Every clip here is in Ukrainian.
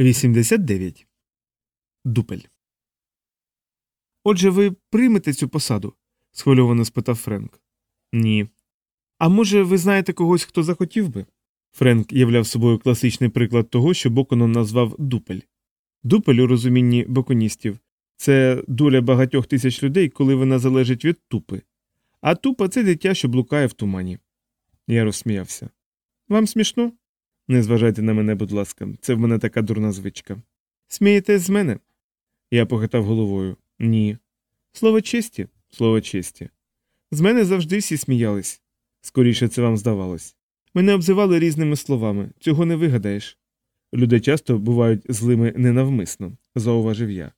89. Дупель. Отже, ви приймете цю посаду? схвильовано спитав Френк. Ні. А може, ви знаєте когось, хто захотів би? Френк являв собою класичний приклад того, що Боконон назвав дупель. Дупель у розумінні боконістів це доля багатьох тисяч людей, коли вона залежить від тупи. А тупа це дитя, що блукає в тумані. Я розсміявся. Вам смішно? Не зважайте на мене, будь ласка, це в мене така дурна звичка. Смієтесь з мене? Я похитав головою. Ні. Слово честі, слово честі. З мене завжди всі сміялись. Скоріше це вам здавалось. Мене обзивали різними словами, цього не вигадаєш. Люди часто бувають злими ненавмисно, зауважив я.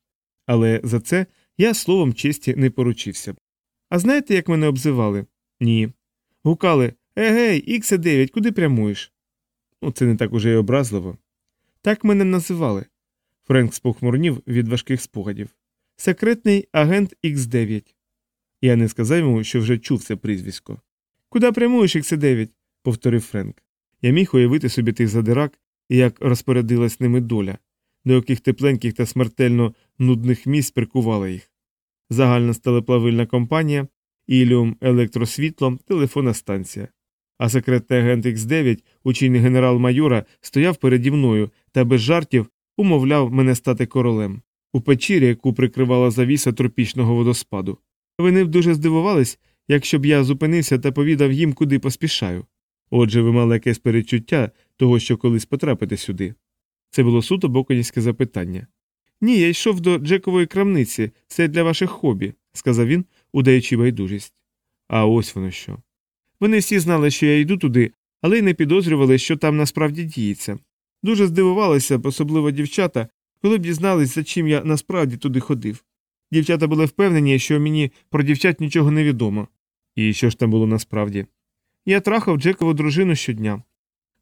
Але за це я словом честі не поручився. А знаєте, як мене обзивали? Ні. Гукали Егей, іксе 9 куди прямуєш? Ну, це не так уже й образливо. Так мене називали. Френк спохмурнів від важких спогадів. Секретний агент Х9. Я не сказав йому, що вже чув це прізвисько. Куди прямуєш, Х9? повторив Френк. Я міг уявити собі тих задирак як розпорядилась ними доля, до яких тепленьких та смертельно нудних місць прикувала їх. Загальна стелеплавильна компанія, Іліум електросвітло, телефонна станція. А секретний агент Х9, учений генерал-майора, стояв переді мною та без жартів умовляв мене стати королем у печірі, яку прикривала завіса тропічного водоспаду. Вони б дуже здивувались, якщо б я зупинився та повідав їм, куди поспішаю. Отже, ви мали якесь перечуття того, що колись потрапите сюди. Це було суто боконівське запитання. Ні, я йшов до Джекової крамниці, це для ваших хобі, сказав він, удаючи байдужість. А ось воно що. Вони всі знали, що я йду туди, але й не підозрювали, що там насправді діється. Дуже здивувалися, особливо дівчата, коли б дізнались, за чим я насправді туди ходив. Дівчата були впевнені, що мені про дівчат нічого не відомо. І що ж там було насправді? Я трахав Джекову дружину щодня,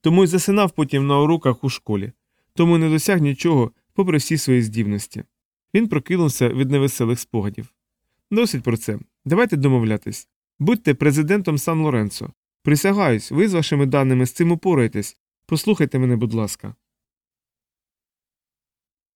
тому й засинав потім на уроках у школі, тому не досяг нічого, попри всі свої здібності. Він прокинувся від невеселих спогадів. Досить про це. Давайте домовлятись. Будьте президентом Сан Лоренцо. Присягаюсь, ви з вашими даними з цим упораєтесь. Послухайте мене, будь ласка.